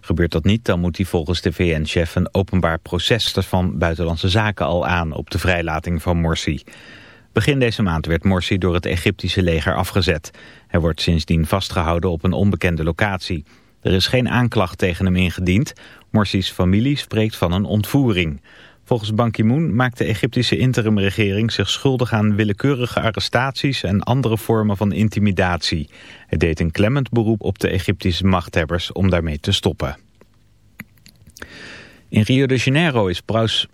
Gebeurt dat niet, dan moet hij volgens de VN-chef een openbaar proces van Buitenlandse Zaken al aan op de vrijlating van Morsi. Begin deze maand werd Morsi door het Egyptische leger afgezet. Hij wordt sindsdien vastgehouden op een onbekende locatie. Er is geen aanklacht tegen hem ingediend. Morsi's familie spreekt van een ontvoering. Volgens Ban Ki-moon maakt de Egyptische interimregering zich schuldig aan willekeurige arrestaties en andere vormen van intimidatie. Hij deed een klemmend beroep op de Egyptische machthebbers om daarmee te stoppen. In Rio de Janeiro is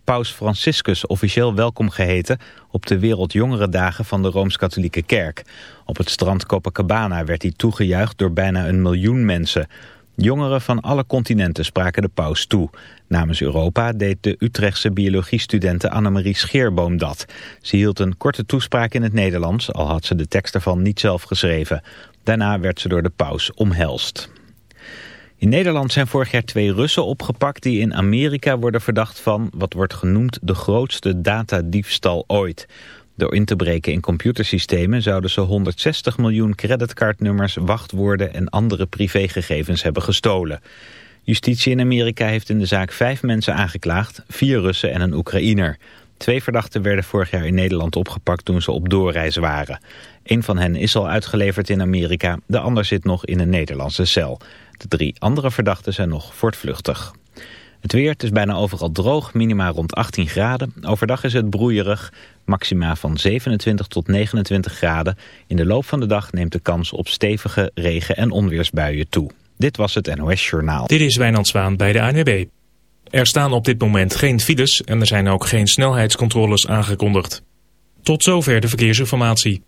paus Franciscus officieel welkom geheten op de Wereldjongerendagen van de Rooms-Katholieke Kerk. Op het strand Copacabana werd hij toegejuicht door bijna een miljoen mensen. Jongeren van alle continenten spraken de paus toe. Namens Europa deed de Utrechtse biologiestudente Annemarie Scheerboom dat. Ze hield een korte toespraak in het Nederlands, al had ze de tekst ervan niet zelf geschreven. Daarna werd ze door de paus omhelst. In Nederland zijn vorig jaar twee Russen opgepakt die in Amerika worden verdacht van wat wordt genoemd de grootste datadiefstal ooit. Door in te breken in computersystemen zouden ze 160 miljoen creditcardnummers, wachtwoorden en andere privégegevens hebben gestolen. Justitie in Amerika heeft in de zaak vijf mensen aangeklaagd, vier Russen en een Oekraïner. Twee verdachten werden vorig jaar in Nederland opgepakt toen ze op doorreis waren. Een van hen is al uitgeleverd in Amerika, de ander zit nog in een Nederlandse cel. De drie andere verdachten zijn nog voortvluchtig. Het weer, is bijna overal droog, minima rond 18 graden. Overdag is het broeierig, maxima van 27 tot 29 graden. In de loop van de dag neemt de kans op stevige regen- en onweersbuien toe. Dit was het NOS Journaal. Dit is Wijnand Zwaan bij de ANWB. Er staan op dit moment geen files en er zijn ook geen snelheidscontroles aangekondigd. Tot zover de verkeersinformatie.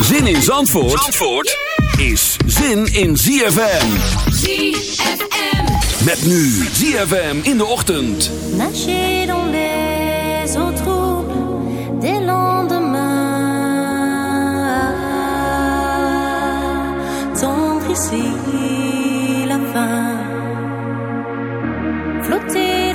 Zin in Zandvoort, Zandvoort is zin in ZFM. ZFM. Met nu ZFM in de ochtend. Nager dans les eaux troubles des lendemains. Tendre ici la fin. Flotter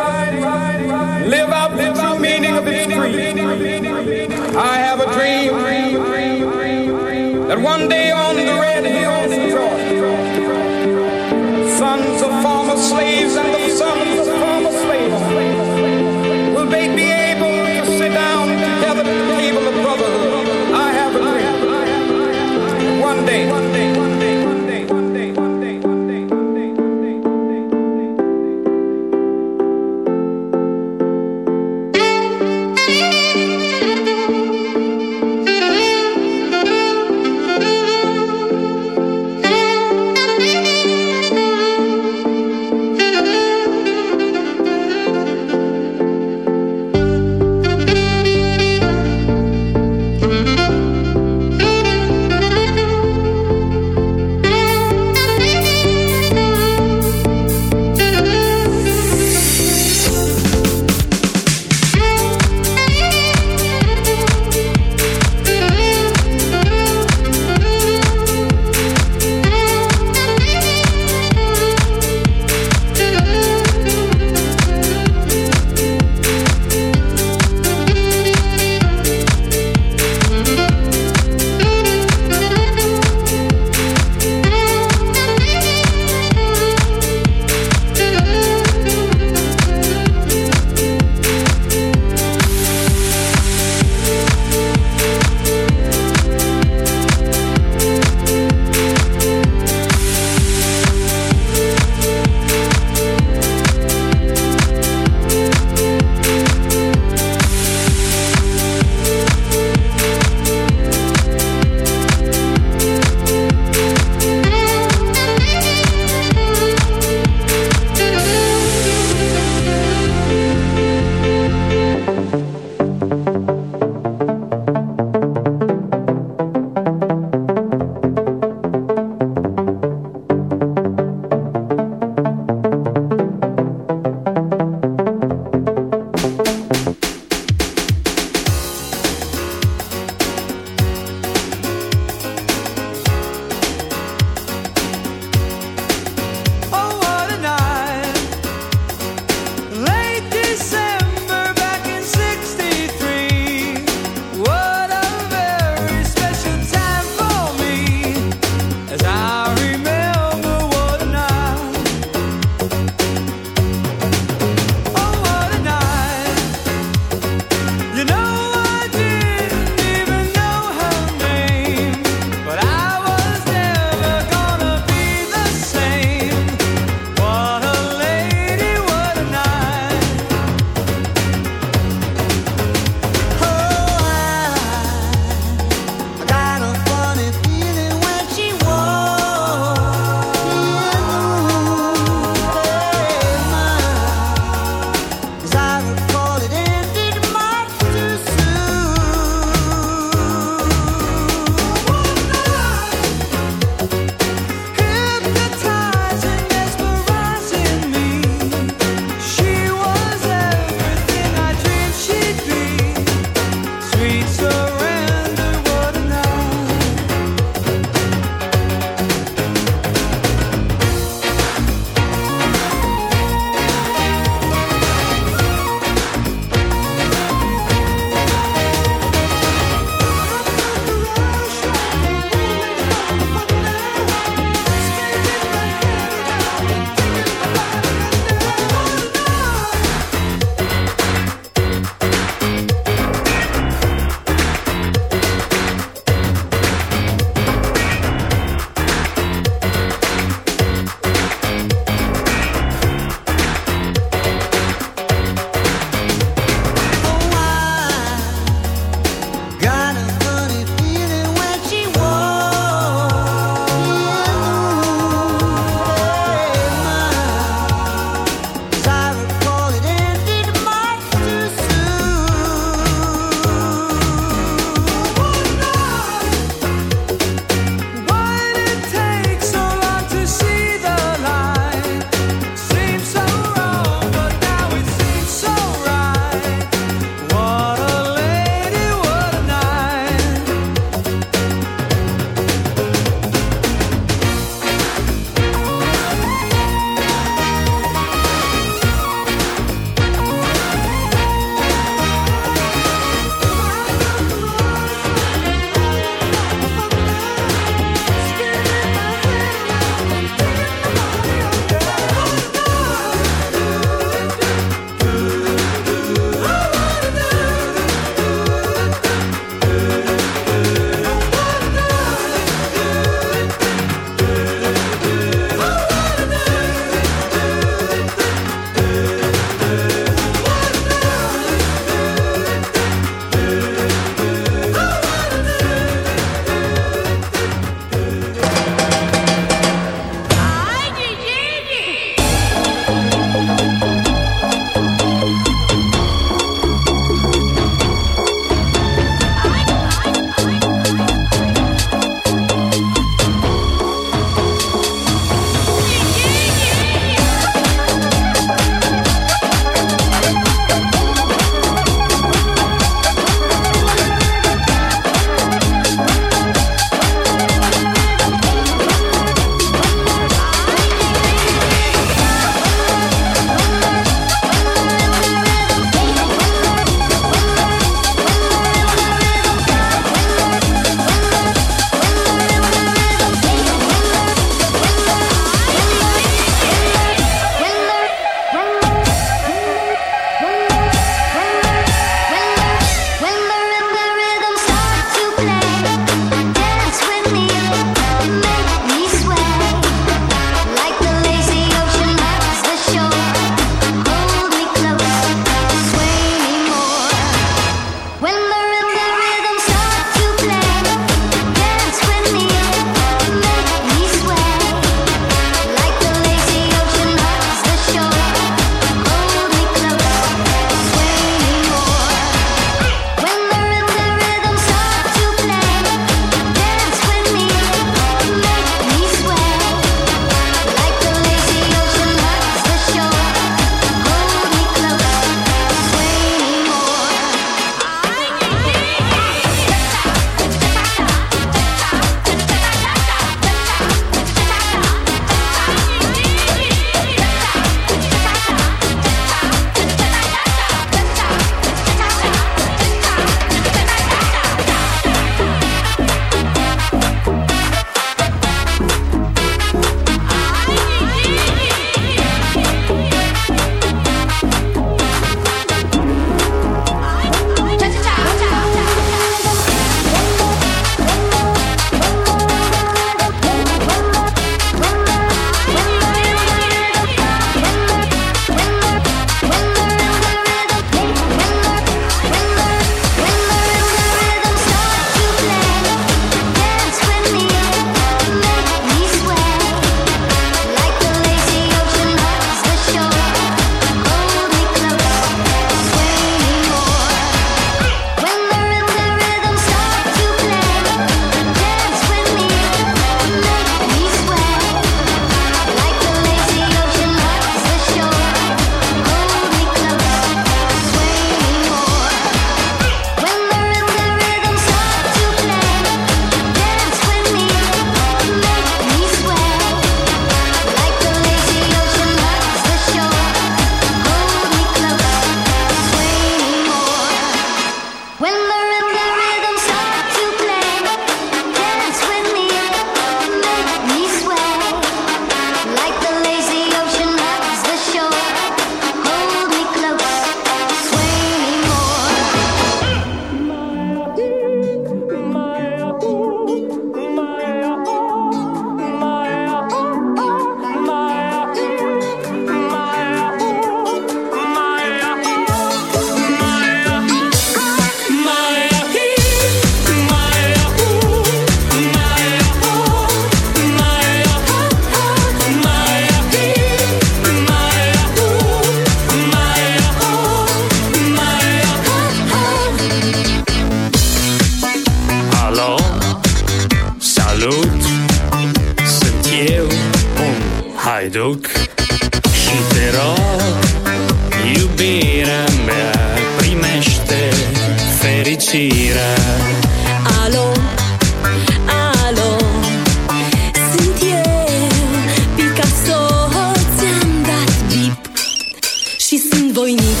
voinic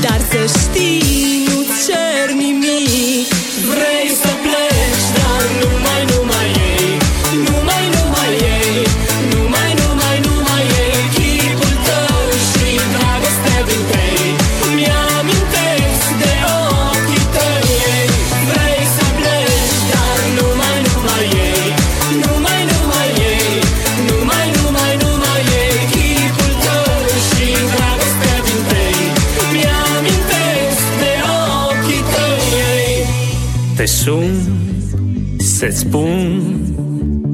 Dar să știi, nu-ți cer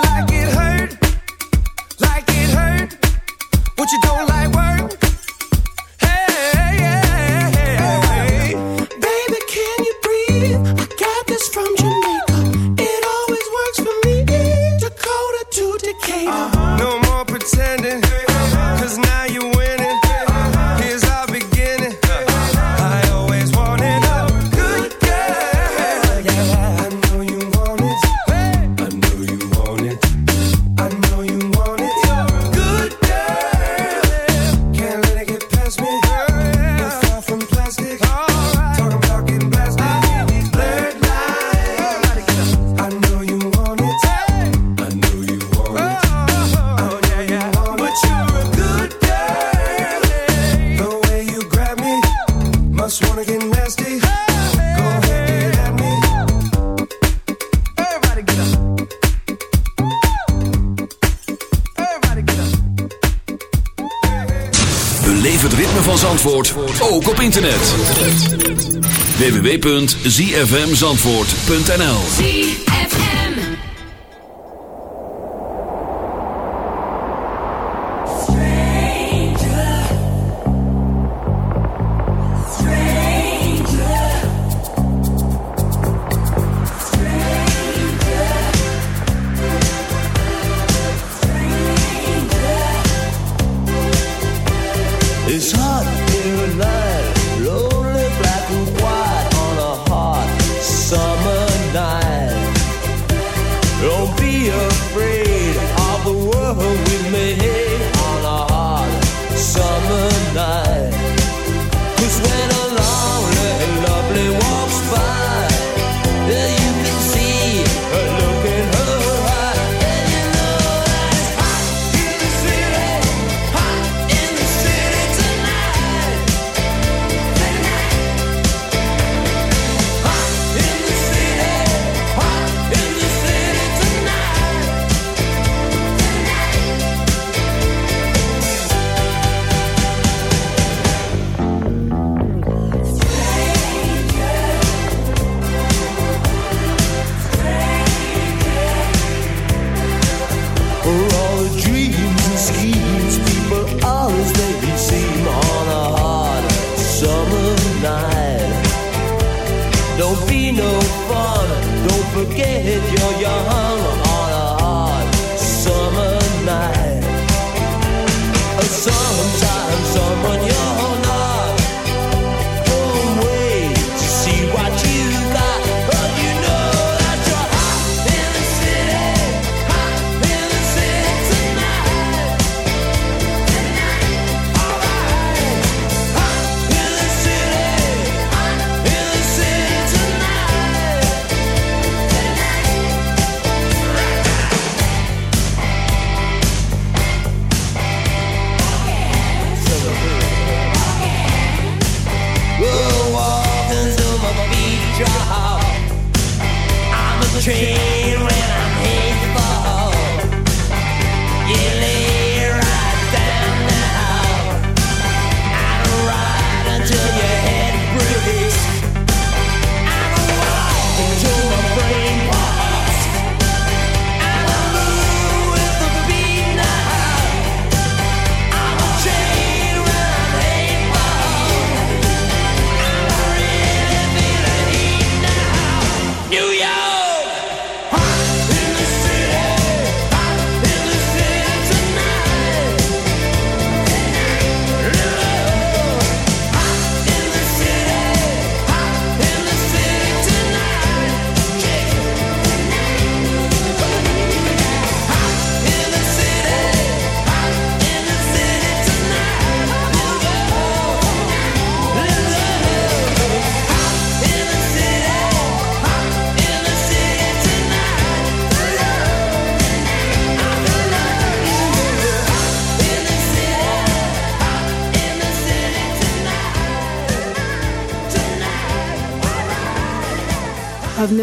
like it www.zfmzandvoort.nl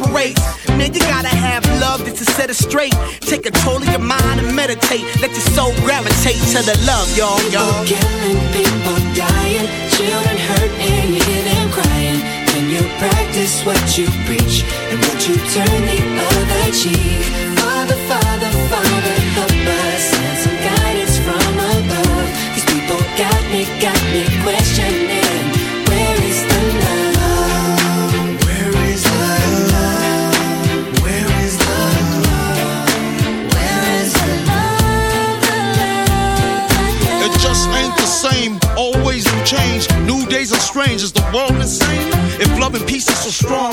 operates. Man, you gotta have love just to set it straight. Take control of your mind and meditate. Let your soul gravitate to the love, y'all, y'all. People killing, people dying, children hurt and you hear them crying. When you practice what you preach and what you turn the other cheek. Father, Father, Father, so strong,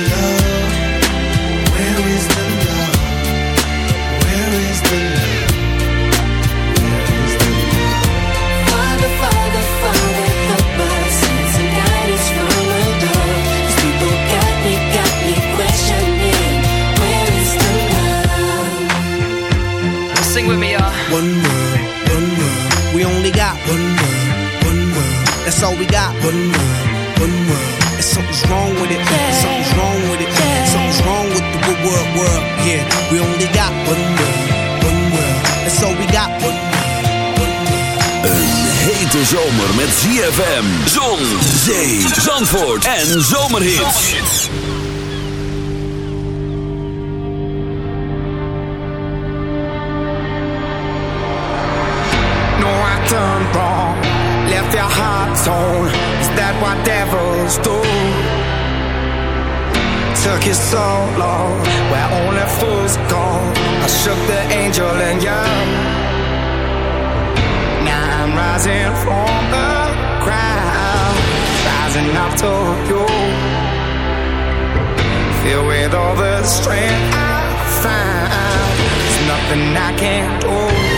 That's all we got. One world, one world. And something's wrong with it. Something's wrong with it. Something's wrong with the good world, world. Yeah, we only got one world, one world. That's all we got. One Een hete zomer met ZFM, zon, zee, zandvoort en zomerhits. Torn. Is that what devils do? Took you so long, where only fools go. I shook the angel in you. Now I'm rising from the ground, rising up to you. Filled with all the strength I found, there's nothing I can't do.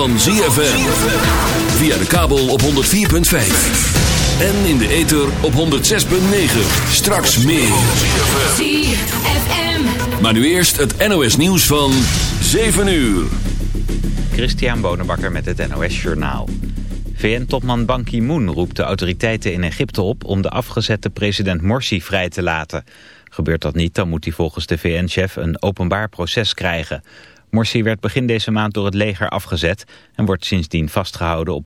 Van ZFM. Via de kabel op 104.5. En in de ether op 106.9. Straks meer. ZFM. Maar nu eerst het NOS nieuws van 7 uur. Christian Bonenbakker met het NOS Journaal. VN-topman Ban Ki-moon roept de autoriteiten in Egypte op... om de afgezette president Morsi vrij te laten. Gebeurt dat niet, dan moet hij volgens de VN-chef een openbaar proces krijgen. Morsi werd begin deze maand door het leger afgezet... en wordt sindsdien vastgehouden op